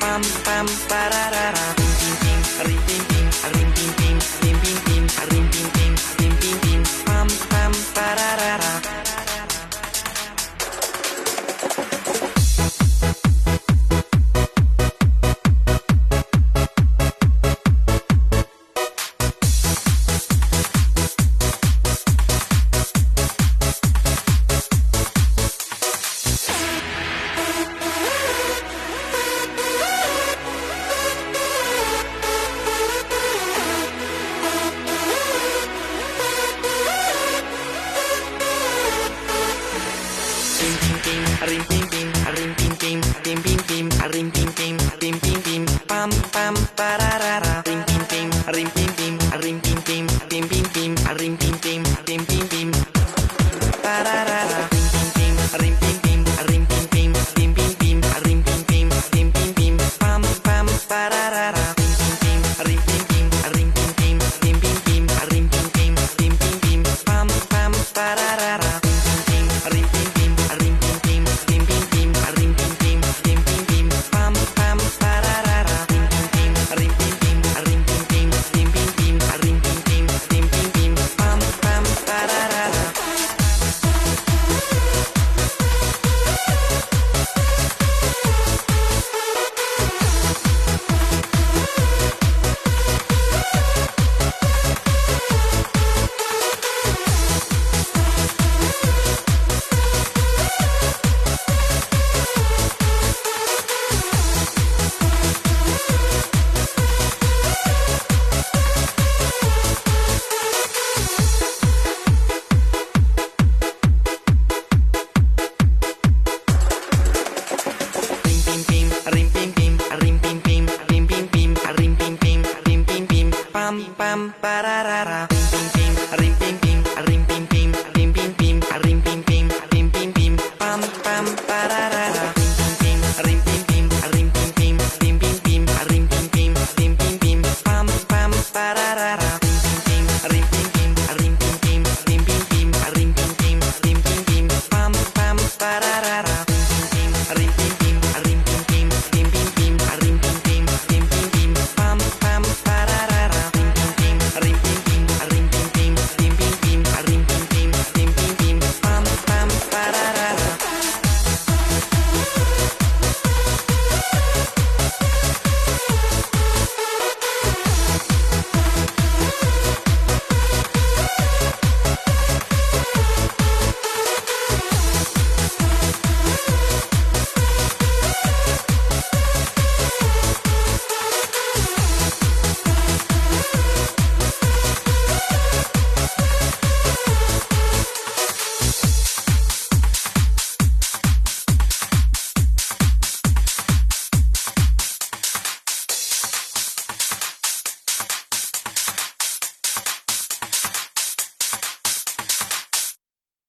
pam pam pa, ra, ra, ra, ping, pararara rim ring, pim rim ring, pim rim pim pim bim bim bim, rim bim bim, rim bim bim. Ba da da da.